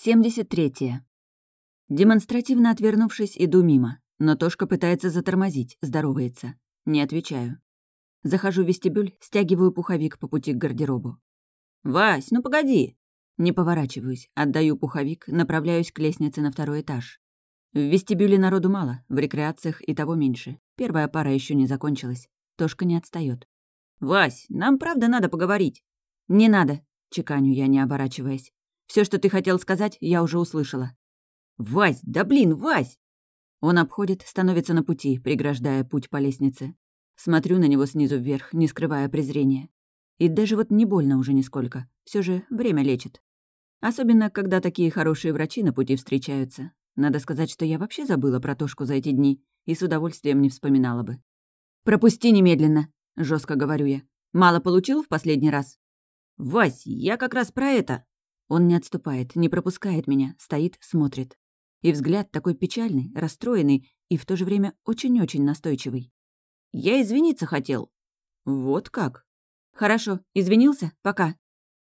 73. Демонстративно отвернувшись, иду мимо, но Тошка пытается затормозить, здоровается. Не отвечаю. Захожу в вестибюль, стягиваю пуховик по пути к гардеробу. «Вась, ну погоди!» Не поворачиваюсь, отдаю пуховик, направляюсь к лестнице на второй этаж. В вестибюле народу мало, в рекреациях и того меньше. Первая пара еще не закончилась. Тошка не отстает. «Вась, нам правда надо поговорить?» «Не надо», — чеканю я, не оборачиваясь. Все, что ты хотел сказать, я уже услышала». «Вась, да блин, Вась!» Он обходит, становится на пути, преграждая путь по лестнице. Смотрю на него снизу вверх, не скрывая презрения. И даже вот не больно уже нисколько. Все же время лечит. Особенно, когда такие хорошие врачи на пути встречаются. Надо сказать, что я вообще забыла про Тошку за эти дни и с удовольствием не вспоминала бы. «Пропусти немедленно», — жестко говорю я. «Мало получил в последний раз?» «Вась, я как раз про это», он не отступает, не пропускает меня, стоит, смотрит. И взгляд такой печальный, расстроенный и в то же время очень-очень настойчивый. «Я извиниться хотел». «Вот как?» «Хорошо, извинился? Пока».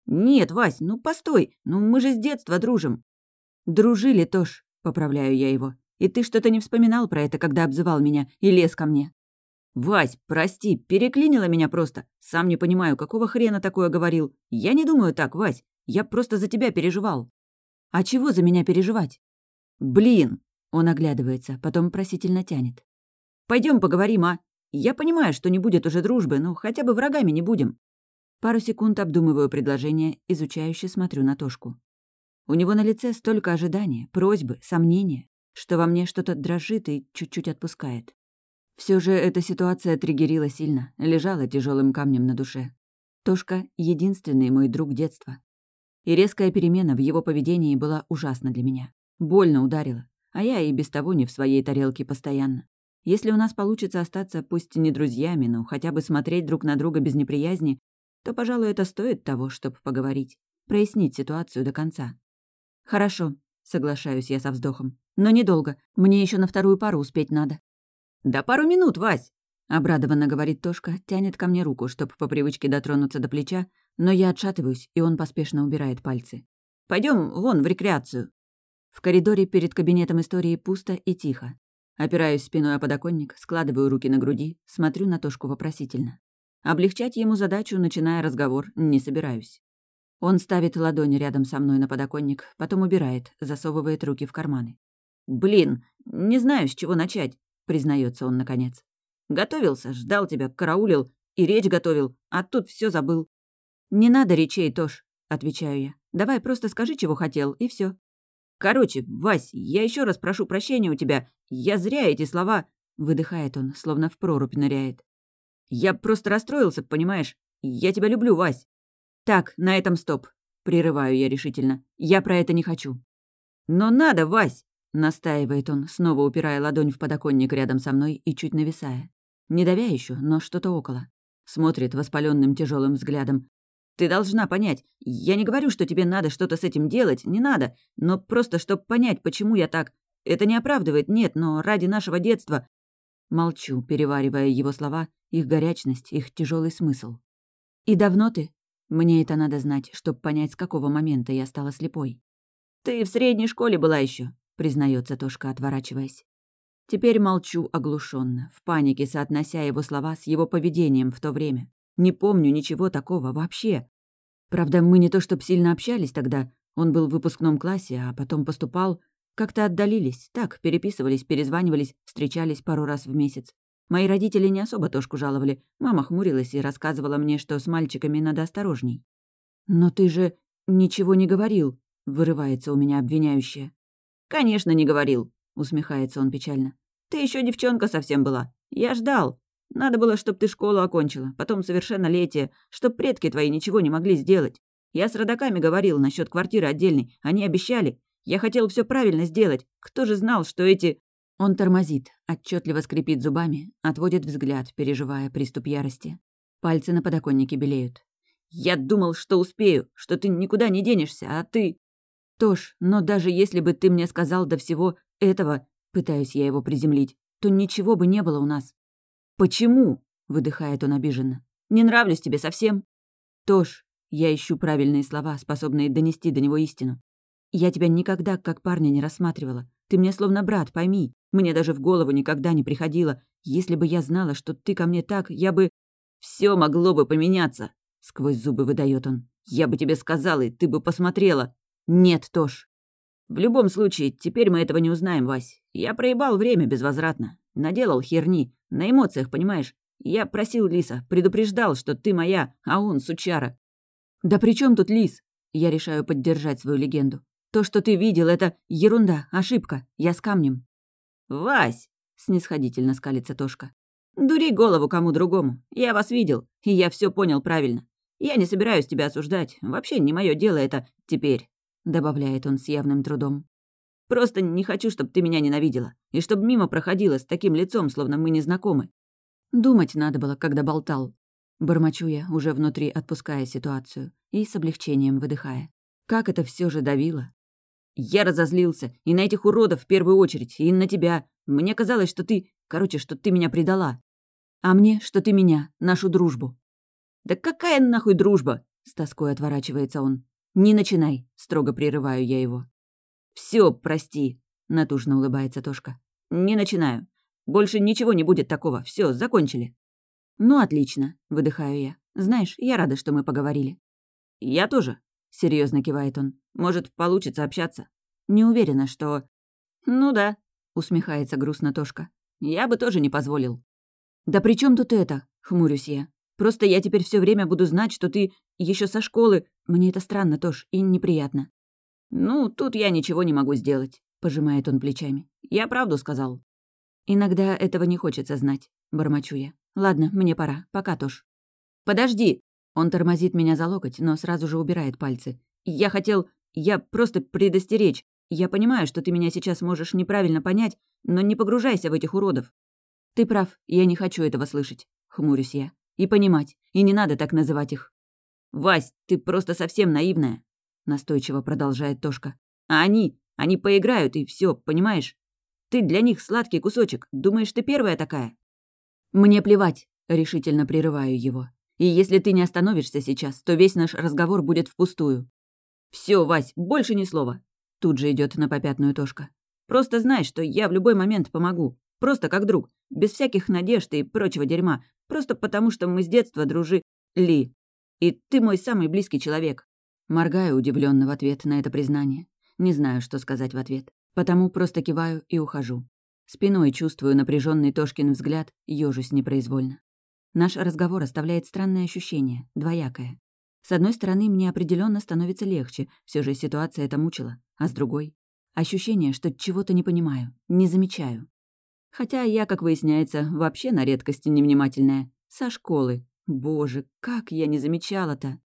«Нет, Вась, ну постой, ну мы же с детства дружим». «Дружили, Тош», — поправляю я его. «И ты что-то не вспоминал про это, когда обзывал меня и лез ко мне?» «Вась, прости, переклинила меня просто. Сам не понимаю, какого хрена такое говорил. Я не думаю так, Вась. Я просто за тебя переживал». «А чего за меня переживать?» «Блин!» — он оглядывается, потом просительно тянет. Пойдем поговорим, а? Я понимаю, что не будет уже дружбы, но хотя бы врагами не будем». Пару секунд обдумываю предложение, изучающе смотрю на Тошку. У него на лице столько ожидания, просьбы, сомнения, что во мне что-то дрожит и чуть-чуть отпускает. Все же эта ситуация триггерила сильно, лежала тяжелым камнем на душе. Тошка — единственный мой друг детства. И резкая перемена в его поведении была ужасна для меня. Больно ударила. А я и без того не в своей тарелке постоянно. Если у нас получится остаться пусть не друзьями, но хотя бы смотреть друг на друга без неприязни, то, пожалуй, это стоит того, чтобы поговорить, прояснить ситуацию до конца. «Хорошо», — соглашаюсь я со вздохом. «Но недолго. Мне еще на вторую пару успеть надо». «Да пару минут, Вась!» — обрадованно говорит Тошка, тянет ко мне руку, чтобы по привычке дотронуться до плеча, но я отшатываюсь, и он поспешно убирает пальцы. Пойдем вон в рекреацию». В коридоре перед кабинетом истории пусто и тихо. Опираюсь спиной о подоконник, складываю руки на груди, смотрю на Тошку вопросительно. Облегчать ему задачу, начиная разговор, не собираюсь. Он ставит ладони рядом со мной на подоконник, потом убирает, засовывает руки в карманы. «Блин, не знаю, с чего начать», — признается он наконец. «Готовился, ждал тебя, караулил и речь готовил, а тут все забыл. «Не надо речей, Тош», — отвечаю я. «Давай просто скажи, чего хотел, и все. «Короче, Вась, я еще раз прошу прощения у тебя. Я зря эти слова...» — выдыхает он, словно в прорубь ныряет. «Я просто расстроился, понимаешь? Я тебя люблю, Вась». «Так, на этом стоп», — прерываю я решительно. «Я про это не хочу». «Но надо, Вась!» — настаивает он, снова упирая ладонь в подоконник рядом со мной и чуть нависая. Не давя еще, но что-то около. Смотрит воспаленным тяжелым взглядом, ты должна понять. Я не говорю, что тебе надо что-то с этим делать, не надо. Но просто, чтобы понять, почему я так... Это не оправдывает, нет, но ради нашего детства... Молчу, переваривая его слова, их горячность, их тяжелый смысл. «И давно ты?» Мне это надо знать, чтобы понять, с какого момента я стала слепой. «Ты в средней школе была еще, признается Тошка, отворачиваясь. Теперь молчу оглушенно, в панике соотнося его слова с его поведением в то время. Не помню ничего такого вообще. Правда, мы не то чтоб сильно общались тогда. Он был в выпускном классе, а потом поступал. Как-то отдалились. Так, переписывались, перезванивались, встречались пару раз в месяц. Мои родители не особо Тошку жаловали. Мама хмурилась и рассказывала мне, что с мальчиками надо осторожней. «Но ты же ничего не говорил», — вырывается у меня обвиняющая. «Конечно, не говорил», — усмехается он печально. «Ты еще девчонка совсем была. Я ждал. Надо было, чтобы ты школу окончила, потом совершеннолетие, чтоб предки твои ничего не могли сделать. Я с родаками говорил насчет квартиры отдельной, они обещали. Я хотел все правильно сделать. Кто же знал, что эти...» Он тормозит, отчетливо скрипит зубами, отводит взгляд, переживая приступ ярости. Пальцы на подоконнике белеют. «Я думал, что успею, что ты никуда не денешься, а ты...» «Тош, но даже если бы ты мне сказал до всего этого...» Пытаюсь я его приземлить, то ничего бы не было у нас. «Почему?» — выдыхает он обиженно. «Не нравлюсь тебе совсем?» «Тош, я ищу правильные слова, способные донести до него истину. Я тебя никогда как парня не рассматривала. Ты мне словно брат, пойми. Мне даже в голову никогда не приходило. Если бы я знала, что ты ко мне так, я бы... Все могло бы поменяться!» Сквозь зубы выдает он. «Я бы тебе сказала, и ты бы посмотрела!» «Нет, Тош!» «В любом случае, теперь мы этого не узнаем, Вась. Я проебал время безвозвратно. Наделал херни. На эмоциях, понимаешь? Я просил Лиса, предупреждал, что ты моя, а он сучара. Да при чем тут Лис? Я решаю поддержать свою легенду. То, что ты видел, это ерунда, ошибка. Я с камнем. Вась! снисходительно скалится Тошка. Дури голову кому другому. Я вас видел, и я все понял правильно. Я не собираюсь тебя осуждать. Вообще не мое дело это теперь, добавляет он с явным трудом. Просто не хочу, чтобы ты меня ненавидела, и чтобы мимо проходила с таким лицом, словно мы не знакомы. Думать надо было, когда болтал. Бормочу я, уже внутри отпуская ситуацию и с облегчением выдыхая. Как это все же давило. Я разозлился, и на этих уродов в первую очередь, и на тебя. Мне казалось, что ты... Короче, что ты меня предала. А мне, что ты меня, нашу дружбу. «Да какая нахуй дружба?» — с тоской отворачивается он. «Не начинай», — строго прерываю я его. Все, прости», — натужно улыбается Тошка. «Не начинаю. Больше ничего не будет такого. Все, закончили». «Ну, отлично», — выдыхаю я. «Знаешь, я рада, что мы поговорили». «Я тоже», — серьезно кивает он. «Может, получится общаться?» «Не уверена, что...» «Ну да», — усмехается грустно Тошка. «Я бы тоже не позволил». «Да при чем тут это?» — хмурюсь я. «Просто я теперь все время буду знать, что ты еще со школы... Мне это странно, Тош, и неприятно». «Ну, тут я ничего не могу сделать», — пожимает он плечами. «Я правду сказал». «Иногда этого не хочется знать», — бормочу я. «Ладно, мне пора. Пока, Тош». «Подожди!» Он тормозит меня за локоть, но сразу же убирает пальцы. «Я хотел... Я просто предостеречь. Я понимаю, что ты меня сейчас можешь неправильно понять, но не погружайся в этих уродов». «Ты прав, я не хочу этого слышать», — хмурюсь я. «И понимать. И не надо так называть их». «Вась, ты просто совсем наивная», — настойчиво продолжает Тошка. «А они... Они поиграют, и все, понимаешь? Ты для них сладкий кусочек. Думаешь, ты первая такая?» «Мне плевать», — решительно прерываю его. «И если ты не остановишься сейчас, то весь наш разговор будет впустую». Все, Вась, больше ни слова». Тут же идет на попятную Тошка. «Просто знай, что я в любой момент помогу. Просто как друг. Без всяких надежд и прочего дерьма. Просто потому, что мы с детства дружи... Ли. И ты мой самый близкий человек». Моргаю удивленно в ответ на это признание. Не знаю, что сказать в ответ. Потому просто киваю и ухожу. Спиной чувствую напряженный Тошкин взгляд, ёжусь непроизвольно. Наш разговор оставляет странное ощущение, двоякое. С одной стороны, мне определенно становится легче, все же ситуация это мучила, а с другой — ощущение, что чего-то не понимаю, не замечаю. Хотя я, как выясняется, вообще на редкости невнимательная. Со школы. Боже, как я не замечала-то!